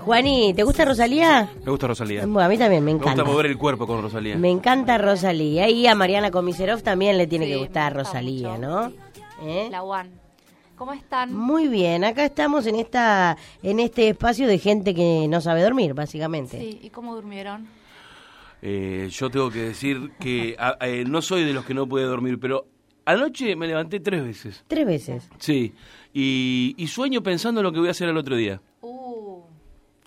Juani, ¿te gusta Rosalía? Me gusta Rosalía. Bueno, a mí también me Me encanta. gusta mover el cuerpo con Rosalía. Me encanta Rosalía. Y a Mariana Comiserov también le tiene Sí, que me gustar gusta Rosalía, mucho. ¿no? ¿Eh? La One. ¿Cómo están? Muy bien, acá estamos en esta en este espacio de gente que no sabe dormir, básicamente. Sí, ¿y cómo durmieron? Eh, yo tengo que decir que a- eh, no soy de los que no puede dormir, pero anoche me levanté tres veces. Tres veces. Sí. Y, y sueño pensando en lo que voy a hacer el otro día.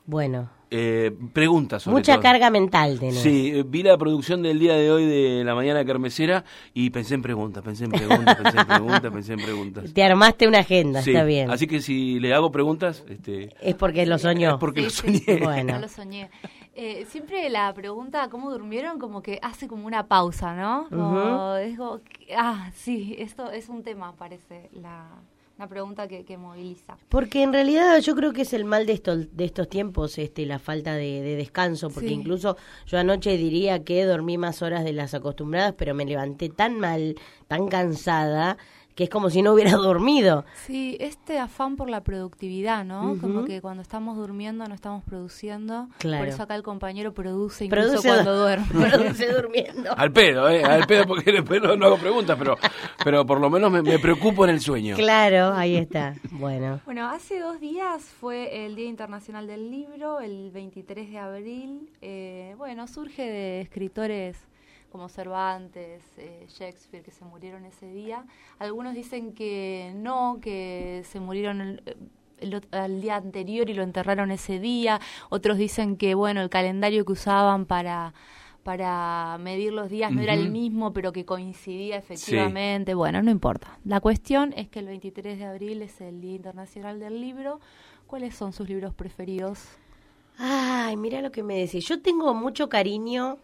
Bueno, Eh, preguntas sobre mucha todo. carga mental tenés. Sí, eh, vi la producción del día de hoy de la mañana carmesera y pensé en preguntas, pensé en preguntas, pensé en preguntas, pensé en preguntas. Te armaste una agenda, Sí, está bien. Así que si le hago preguntas, este, Es porque lo soñó. es porque sí, lo sí, soñé. Bueno. No lo soñé. Eh, siempre la pregunta ¿cómo durmieron? como que hace como una pausa, ¿no? Como, es como que- ah, sí, esto es un tema, parece, la, una pregunta que, que moviliza. Porque en realidad yo creo que es el mal de estos, de estos tiempos, este, la falta de, de descanso, porque Sí. incluso yo anoche diría que dormí más horas de las acostumbradas, pero me levanté tan mal, tan cansada, que es como si no hubiera dormido. Sí, este afán por la productividad, ¿no? Como que cuando estamos durmiendo no estamos produciendo. Claro. Por eso acá el compañero produce incluso Produce, cuando duerme. produce durmiendo. Al pedo, ¿eh? Al pedo porque después no, no hago preguntas, pero, pero por lo menos me, me preocupo en el sueño. Claro, ahí está. Bueno. Bueno, hace dos días fue el Día Internacional del Libro, el 23 de abril. Eh, bueno, surge de escritores como Cervantes, eh, Shakespeare, que se murieron ese día. Algunos dicen que no, que se murieron el, el día anterior y lo enterraron ese día. Otros dicen que, bueno, el calendario que usaban para para medir los días no era el mismo, pero que coincidía efectivamente. Bueno, no importa. La cuestión es que el 23 de abril es el Día Internacional del Libro. ¿Cuáles son sus libros preferidos? Ay, mira lo que me decís. Yo tengo mucho cariño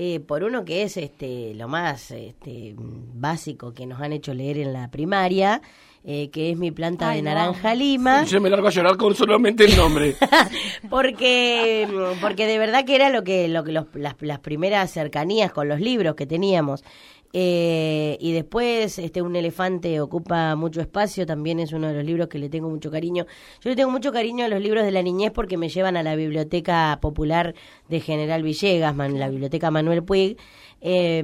eh, por uno que es este lo más este, básico que nos han hecho leer en la primaria, eh, que es mi planta Ay, de naranja lima. Yo me largo a llorar con solamente el nombre. porque porque de verdad que era lo que lo que los- las, las primeras cercanías con los libros que teníamos Eh, y después este un elefante ocupa mucho espacio también es uno de los libros que le tengo mucho cariño. Yo le tengo mucho cariño a los libros de la niñez porque me llevan a la biblioteca popular de General Villegas la biblioteca Manuel Puig eh,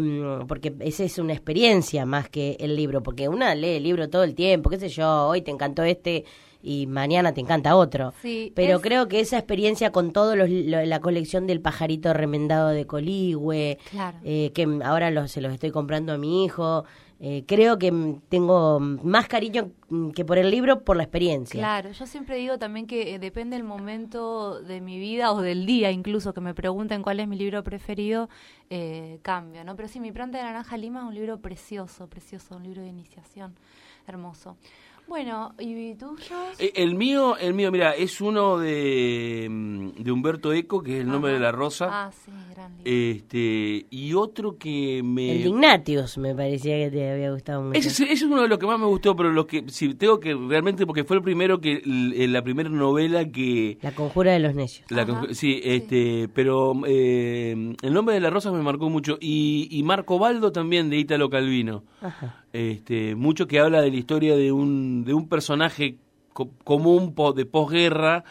porque esa es una experiencia más que el libro porque una lee el libro todo el tiempo qué sé yo hoy te encantó este y mañana te encanta otro Sí, pero es- creo que esa experiencia con todo los, lo- la colección del pajarito remendado de Coligüe, Claro. eh, que ahora los, se los estoy comprando a mi hijo, eh, creo que m, tengo más cariño mm, que por el libro, por la experiencia. Claro, yo siempre digo también que eh, depende el momento de mi vida o del día incluso que me pregunten cuál es mi libro preferido, eh, cambio, ¿no? Pero sí, Mi planta de naranja lima es un libro precioso, precioso, un libro de iniciación, hermoso. Bueno, ¿y tuyos? Eh, El mío, el mío, mira, es uno de, mm, de Humberto Eco, que es el nombre Ajá. de la rosa. Ah, sí, gran libro. Este, y otro que me El Ignatius me parecía que te había gustado mucho. Ese, es- ese es uno de los que más me gustó, pero lo que si tengo que realmente porque fue el primero que la primera novela que La conjura de los necios. la Ajá, sí, este, pero eh, el nombre de la rosa me marcó mucho y, y Marco Baldo también de Ítalo Calvino. Ajá. Este, mucho que habla de la historia de un de un personaje co- común po- de posguerra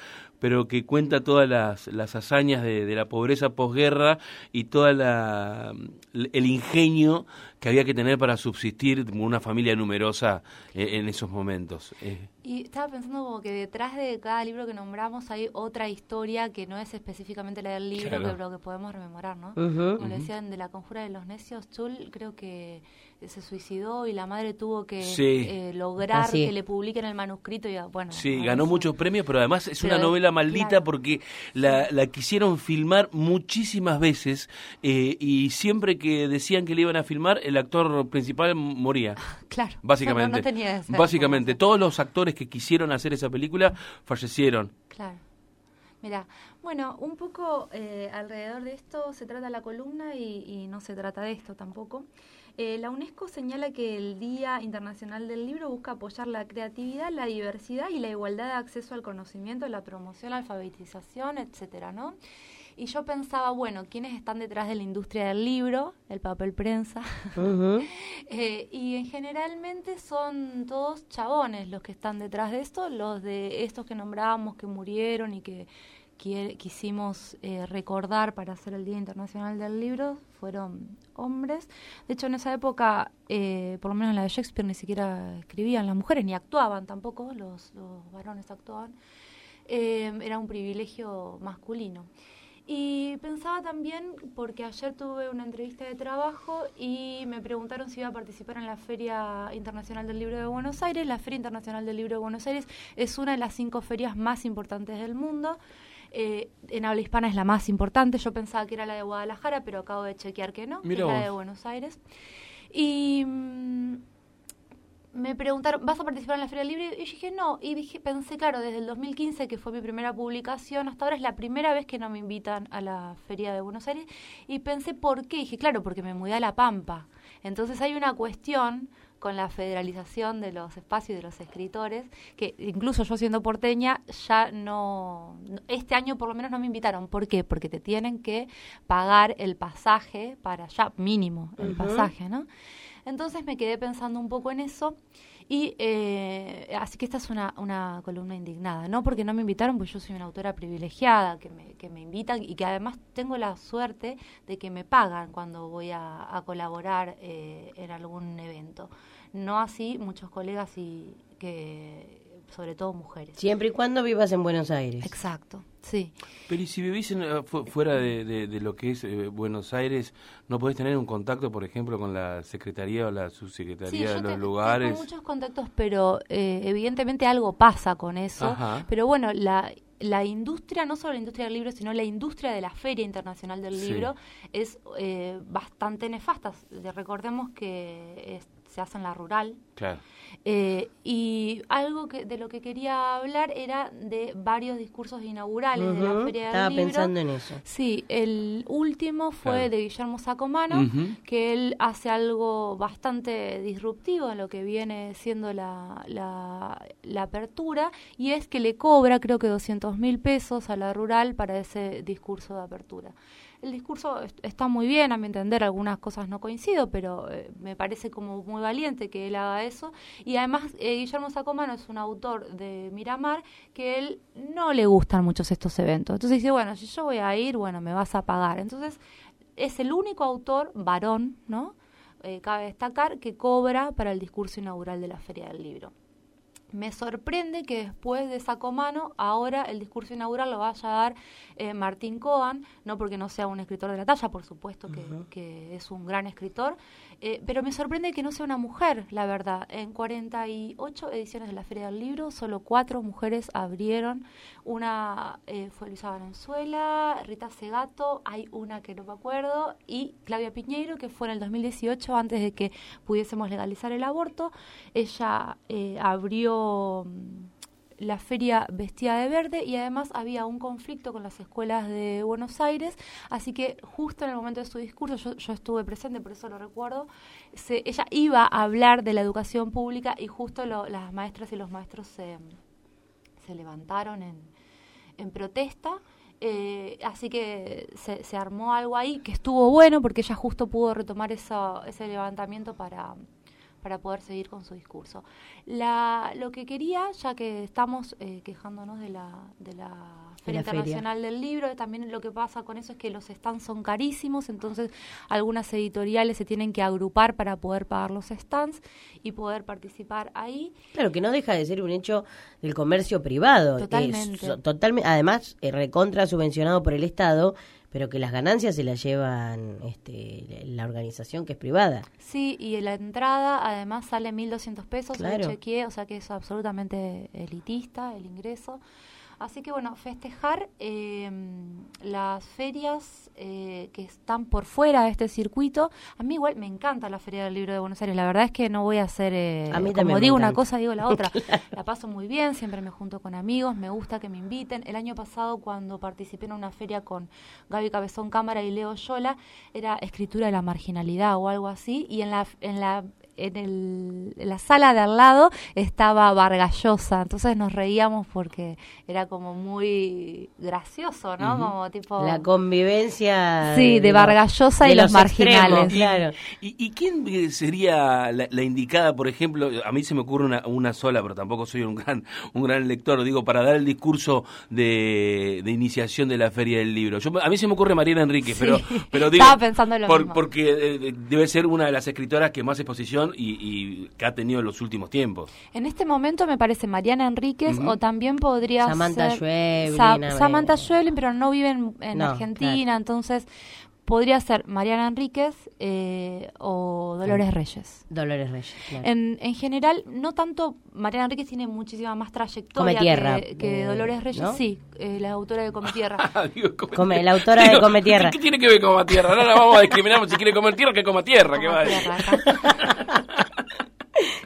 pero que cuenta todas las, las hazañas de, de la pobreza posguerra y toda la el ingenio que había que tener para subsistir como una familia numerosa en, en esos momentos. Eh, Y estaba pensando como que detrás de cada libro que nombramos hay otra historia que no es específicamente la del libro, Claro. pero que podemos rememorar, ¿no? Como le decían de la conjura de los necios, Chul creo que se suicidó y la madre tuvo que Sí. eh, lograr que le publiquen el manuscrito y ah, bueno. Sí, ganó eso- muchos premios, pero además es Pero una novela maldita claro. porque la, la quisieron filmar muchísimas veces eh, y siempre que decían que le iban a filmar, el actor principal moría. Claro. Básicamente. No, no tenía esa básicamente, todos los actores que quisieron hacer esa película fallecieron. Claro. Mira, bueno, un poco eh, alrededor de esto se trata la columna y, y no se trata de esto tampoco. Eh, la UNESCO señala que el Día Internacional del Libro busca apoyar la creatividad, la diversidad y la igualdad de acceso al conocimiento, la promoción, la alfabetización, etcétera, ¿no? Y yo pensaba, bueno, ¿quiénes están detrás de la industria del libro? El papel prensa. Ujú. Eh, y en generalmente son todos chabones los que están detrás de esto, los de estos que nombrábamos que murieron y que, quisimos eh, recordar para hacer el Día Internacional del Libro fueron hombres. De hecho, en esa época, eh, por lo menos en la de Shakespeare, ni siquiera escribían las mujeres, ni actuaban tampoco, los, varones actuaban. Eh, era un privilegio masculino. Y pensaba también, porque ayer tuve una entrevista de trabajo y me preguntaron si iba a participar en la Feria Internacional del Libro de Buenos Aires. La Feria Internacional del Libro de Buenos Aires es una de las cinco ferias más importantes del mundo. Eh, en habla hispana es la más importante. Yo pensaba que era la de Guadalajara, pero acabo de chequear que no, es la de Buenos Aires. Y mm, me preguntaron, ¿vas a participar en la Feria Libre? Y yo dije, no. Y dije, pensé, claro, desde el 2015, que fue mi primera publicación, hasta ahora es la primera vez que no me invitan a la Feria de Buenos Aires. Y pensé, ¿por qué? Y dije, claro, porque me mudé a La Pampa. Entonces hay una cuestión con la federalización de los espacios de los escritores, que incluso yo siendo porteña ya no, este año por lo menos no me invitaron. ¿Por qué? Porque te tienen que pagar el pasaje para allá, mínimo el pasaje, ¿no? Entonces me quedé pensando un poco en eso y eh, así que esta es una, una columna indignada, no porque no me invitaron, pues yo soy una autora privilegiada que me, que me invitan y que además tengo la suerte de que me pagan cuando voy a, colaborar eh, en algún evento. No así muchos colegas y que sobre todo mujeres. Siempre y cuando vivas en Buenos Aires. Exacto, sí. Pero y si vivís eh, fuera de, lo que es eh, Buenos Aires, ¿no podés tener un contacto, por ejemplo, con la Secretaría o la Subsecretaría de los lugares? Tengo muchos contactos, pero eh, evidentemente algo pasa con eso. Pero bueno, la la industria, no solo la industria del libro, sino la industria de la Feria Internacional del Libro es bastante nefasta. Recordemos que se hace en la rural. Claro. Eh, y algo que de lo que quería hablar era de varios discursos inaugurales de la Feria Estaba del Libro. pensando en eso. Sí, el último fue de Guillermo Sacomano, que él hace algo bastante disruptivo en lo que viene siendo la, la, la apertura, y es que le cobra creo que 200 mil pesos a la rural para ese discurso de apertura el discurso está muy bien, a mi entender, algunas cosas no coincido, pero eh, me parece como muy valiente que él haga eso. Y además, eh, Guillermo Sacomano es un autor de Miramar que él no le gustan muchos estos eventos. Entonces dice, bueno, si yo voy a ir, bueno, me vas a pagar. Entonces, es el único autor varón, ¿no? Eh, cabe destacar, que cobra para el discurso inaugural de la Feria del Libro. Me sorprende que después de Sacomano, ahora el discurso inaugural lo vaya a dar eh, Martín Coan, no porque no sea un escritor de la talla, por supuesto que, que es un gran escritor, eh, pero me sorprende que no sea una mujer, la verdad. En 48 ediciones de la Feria del Libro, solo cuatro mujeres abrieron. Una eh, fue Luisa Valenzuela, Rita Segato, hay una que no me acuerdo, y Claudia Piñeiro, que fue en el 2018, antes de que pudiésemos legalizar el aborto. Ella eh, abrió mm, la feria vestida de verde y además había un conflicto con las escuelas de Buenos Aires, así que justo en el momento de su discurso, yo, estuve presente, por eso lo recuerdo, se, ella iba a hablar de la educación pública y justo las maestras y los maestros se, se levantaron en, en protesta. Eh, así que se, se, armó algo ahí que estuvo bueno porque ella justo pudo retomar eso, ese levantamiento para, para poder seguir con su discurso. La, lo que quería, ya que estamos eh, quejándonos de la, de la Feria Internacional del Libro, también lo que pasa con eso es que los stands son carísimos, entonces algunas editoriales se tienen que agrupar para poder pagar los stands y poder participar ahí. Claro, que no deja de ser un hecho del comercio privado. Totalmente. totalmente además, eh, recontra subvencionado por el Estado pero que las ganancias se las llevan este, la organización que es privada. Sí, y la entrada además sale 1.200 pesos, claro. chequeé, o sea que es absolutamente elitista el ingreso. Así que bueno, festejar eh, las ferias eh, que están por fuera de este circuito. A mí igual me encanta la Feria del Libro de Buenos Aires. La verdad es que no voy a hacer, eh, a mí como digo una cosa, digo la otra. La paso muy bien, siempre me junto con amigos, me gusta que me inviten. El año pasado cuando participé en una feria con Gaby Cabezón Cámara y Leo Yola, era escritura de la marginalidad o algo así. Y en la, en la en, el, en la sala de al lado estaba Vargallosa, entonces nos reíamos porque era como muy gracioso, ¿no? Como tipo... La convivencia... Sí, de, Vargallosa y los, marginales. claro. ¿Y, y quién eh, sería la, la, indicada, por ejemplo? A mí se me ocurre una, una sola, pero tampoco soy un gran, un gran lector, digo, para dar el discurso de, de iniciación de la Feria del Libro. Yo, a mí se me ocurre Mariana Enríquez, pero, pero digo... Estaba pensando en lo por, mismo. Porque eh, debe ser una de las escritoras que más exposición y, y, que ha tenido en los últimos tiempos. En este momento me parece Mariana Enríquez o también podría Samantha ser Schweblin, Sa-. Samantha Schweblin, pero no vive en, en No, Argentina, claro. entonces podría ser Mariana Enríquez eh, o Dolores Reyes. Dolores Reyes, claro. En, en general, no tanto, Mariana Enríquez tiene muchísima más trayectoria Come Tierra, que, que eh, Dolores Reyes, ¿no? sí, eh, la autora de Come Tierra. Digo, come- Come- la autora de Come Tierra. ¿Qué, tiene que ver con tierra? No la vamos a discriminar si quiere comer tierra, que coma tierra. que Coma va. Tierra, acá.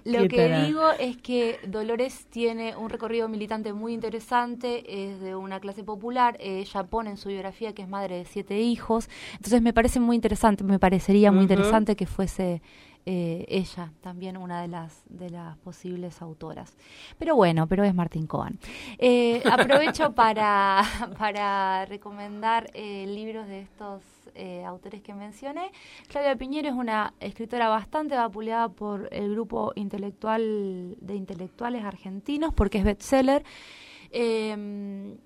Lo que digo es que Dolores tiene un recorrido militante muy interesante, es de una clase popular, ella pone en su biografía que es madre de siete hijos, entonces me parece muy interesante, me parecería muy interesante que fuese eh, ella también una de las de las posibles autoras. Pero bueno, pero es Martín Cohen. Eh, aprovecho para, para recomendar eh, libros de estos eh, autores que mencioné. Claudia Piñero es una escritora bastante vapuleada por el grupo intelectual de intelectuales argentinos porque es bestseller. Eh,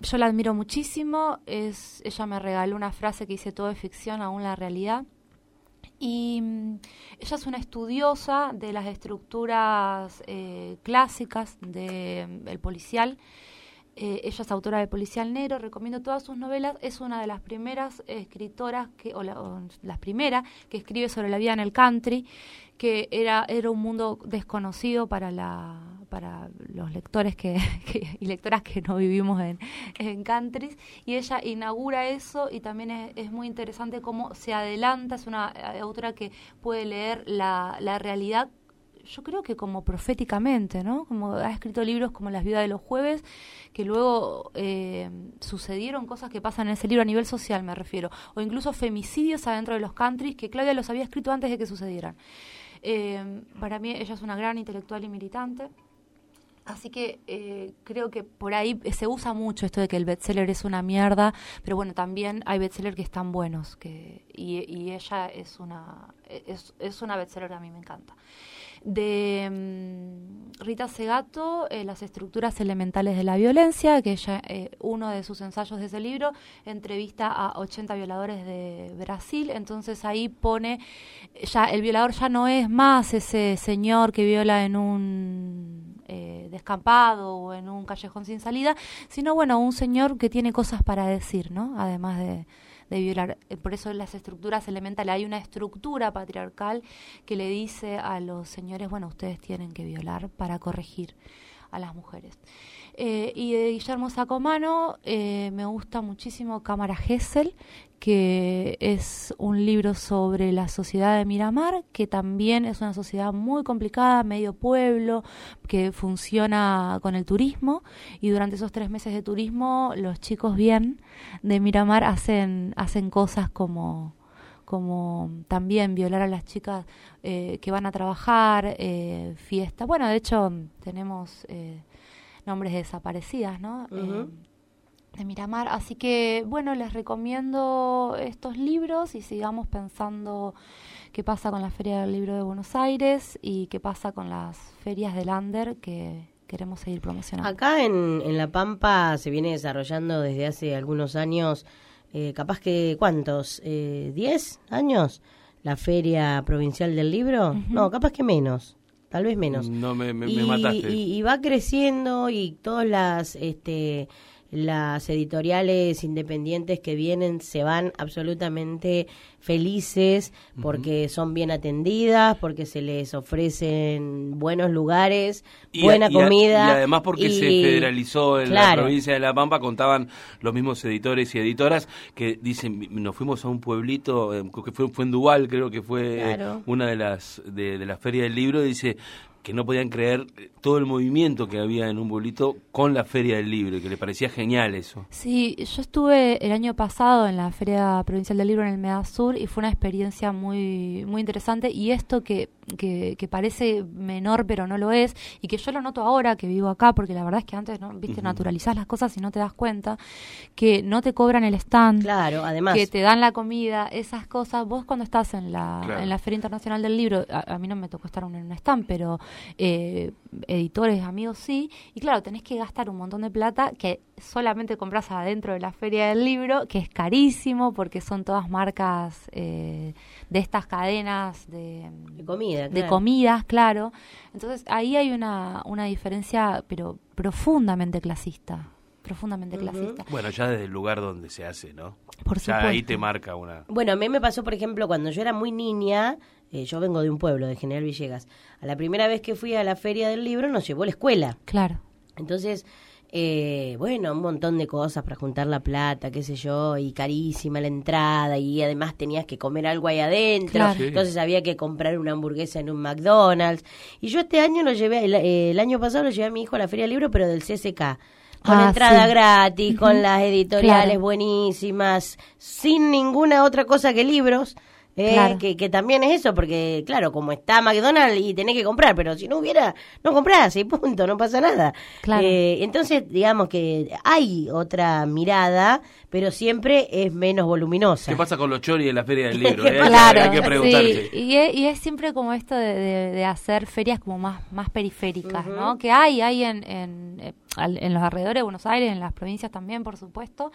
yo la admiro muchísimo. Ella me regaló una frase que dice todo es ficción, aún la realidad. Y mm, ella es una estudiosa de las estructuras eh, clásicas del policial. Eh, ella es autora de Policial Negro, recomiendo todas sus novelas. Es una de las primeras escritoras, que, o, la, las primeras, que escribe sobre la vida en el country, que era, era un mundo desconocido para, la, para los lectores que, que- y lectoras que no vivimos en, en countries. Y ella inaugura eso y también es, es muy interesante cómo se adelanta. Es una eh, autora que puede leer la, la realidad yo creo que como proféticamente, ¿no? Como ha escrito libros como Las viudas de los jueves, que luego eh, sucedieron cosas que pasan en ese libro a nivel social, me refiero, o incluso femicidios adentro de los countries que Claudia los había escrito antes de que sucedieran. Eh, para mí ella es una gran intelectual y militante. Así que eh, creo que por ahí se usa mucho esto de que el bestseller es una mierda, pero bueno, también hay bestsellers que están buenos, que, y, y ella es una, es, es una bestseller que a mí me encanta. De mm, Rita Segato, eh, Las estructuras elementales de la violencia, que ella, eh, uno de sus ensayos de ese libro, entrevista a 80 violadores de Brasil, entonces ahí pone, ya el violador ya no es más ese señor que viola en un eh, descampado o en un callejón sin salida, sino bueno, un señor que tiene cosas para decir, ¿no? Además de, de violar. Eh, Por eso las estructuras elementales hay una estructura patriarcal que le dice a los señores, bueno, ustedes tienen que violar para corregir a las mujeres. Eh, y de Guillermo Sacomano eh, me gusta muchísimo Cámara Gesell, que es un libro sobre la sociedad de Miramar, que también es una sociedad muy complicada, medio pueblo, que funciona con el turismo y durante esos tres meses de turismo los chicos bien de Miramar hacen, hacen cosas como como también violar a las chicas eh, que van a trabajar, eh, fiesta. Bueno, de hecho tenemos eh, nombres de desaparecidas, ¿no? Eh, de Miramar. Así que, bueno, les recomiendo estos libros y sigamos pensando qué pasa con la Feria del Libro de Buenos Aires y qué pasa con las ferias del Under que queremos seguir promocionando. Acá en, en La Pampa se viene desarrollando desde hace algunos años, eh, capaz que, ¿cuántos? Eh, ¿Diez años? La Feria Provincial del Libro. No, capaz que menos, tal vez menos. No, me, me, me y, mataste. y- y va creciendo y todas las este las editoriales independientes que vienen se van absolutamente felices porque son bien atendidas, porque se les ofrecen buenos lugares, Y- buena y a- comida. Y además porque se federalizó en la provincia de La Pampa, contaban los mismos editores y editoras que dicen, nos fuimos a un pueblito, eh, que fue, fue en Duval, creo que fue eh, Claro. una de las de, de la feria del libro, dice que no podían creer eh, todo el movimiento que había en un pueblito con la feria del libro, y que le parecía genial eso. Sí, yo estuve el año pasado en la Feria Provincial del Libro en el Medasur y fue una experiencia muy muy interesante y esto que que, que parece menor pero no lo es, y que yo lo noto ahora que vivo acá, porque la verdad es que antes, ¿no? Viste, naturalizás las cosas y no te das cuenta, que no te cobran el stand, Claro, además. que te dan la comida, esas cosas. Vos cuando estás en la, Claro. en la Feria Internacional del Libro, a, a mí no me tocó estar en un stand, pero eh, editores, amigos sí, y claro, tenés que gastar un montón de plata que solamente compras adentro de la Feria del Libro, que es carísimo porque son todas marcas eh, de estas cadenas de, De comida, de claro. comidas, claro. Entonces ahí hay una, una diferencia, pero profundamente clasista, profundamente clasista. Bueno, ya desde el lugar donde se hace, ¿no? Por Ya ahí supuesto. te marca una... Bueno, a mí me pasó, por ejemplo, cuando yo era muy niña, eh, yo vengo de un pueblo, de General Villegas. A la primera vez que fui a la feria del libro nos llevó a la escuela. Claro. Entonces, eh, bueno, un montón de cosas para juntar la plata, qué sé yo, y carísima la entrada, y además tenías que comer algo ahí adentro, Claro. Sí. entonces había que comprar una hamburguesa en un McDonald's. Y yo este año lo llevé, el, el año pasado lo llevé a mi hijo a la Feria del Libro, pero del CCK. Con Ah, entrada sí. gratis, con las editoriales Claro. buenísimas, sin ninguna otra cosa que libros. Eh, Claro. que, que también es eso, porque claro, como está McDonald's y tenés que comprar, pero si no hubiera, no comprás y punto, no pasa nada. Claro. Eh, entonces, digamos que hay otra mirada, pero siempre es menos voluminosa. ¿Qué pasa con los choris de la Feria del Libro? eh? Claro, hay que preguntarse. sí. Y es, y es siempre como esto de, de- de hacer ferias como más, más periféricas. ¿no? Que hay, hay en, en, eh, al- en los alrededores de Buenos Aires, en las provincias también, por supuesto.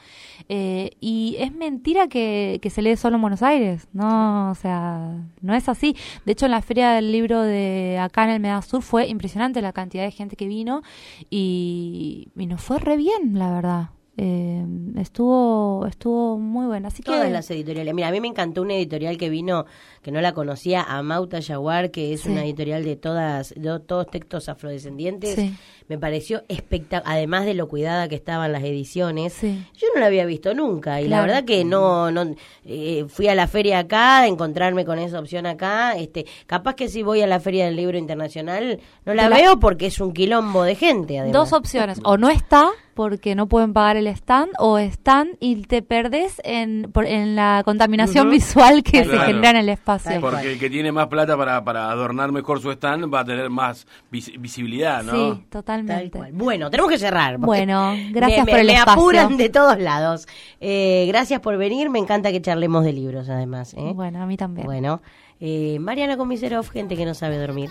Eh, y es mentira que, que se lee solo en Buenos Aires, ¿no? O sea, no es así. De hecho, en la feria del libro de acá en el Medasur fue impresionante la cantidad de gente que vino y, y nos fue re bien, la verdad. Eh, estuvo estuvo muy buena. Así que Todas las editoriales. Mira, a mí me encantó una editorial que vino, que no la conocía, Amauta Yaguar, que es Sí. una editorial de todas, de todos textos afrodescendientes. Sí. Me pareció espectacular, además de lo cuidada que estaban las ediciones. Sí. Yo no la había visto nunca y la verdad que no, no eh, fui a la feria acá, a encontrarme con esa opción acá. Este, capaz que si voy a la feria del libro internacional no la veo porque es un quilombo de gente. Además. Dos opciones, o no está porque no pueden pagar el stand, o están y te perdés en, por- en la contaminación visual que Claro. se genera en el espacio. Porque el que tiene más plata para, para adornar mejor su stand va a tener más vis- visibilidad, ¿no? Sí, Tal totalmente. cual. Bueno, tenemos que cerrar. Bueno, gracias me, por el me espacio. apuran de todos lados. Eh, gracias por venir. Me encanta que charlemos de libros, además. ¿eh? Bueno, a mí también. Bueno, eh, Mariana Comiserov, gente que no sabe dormir.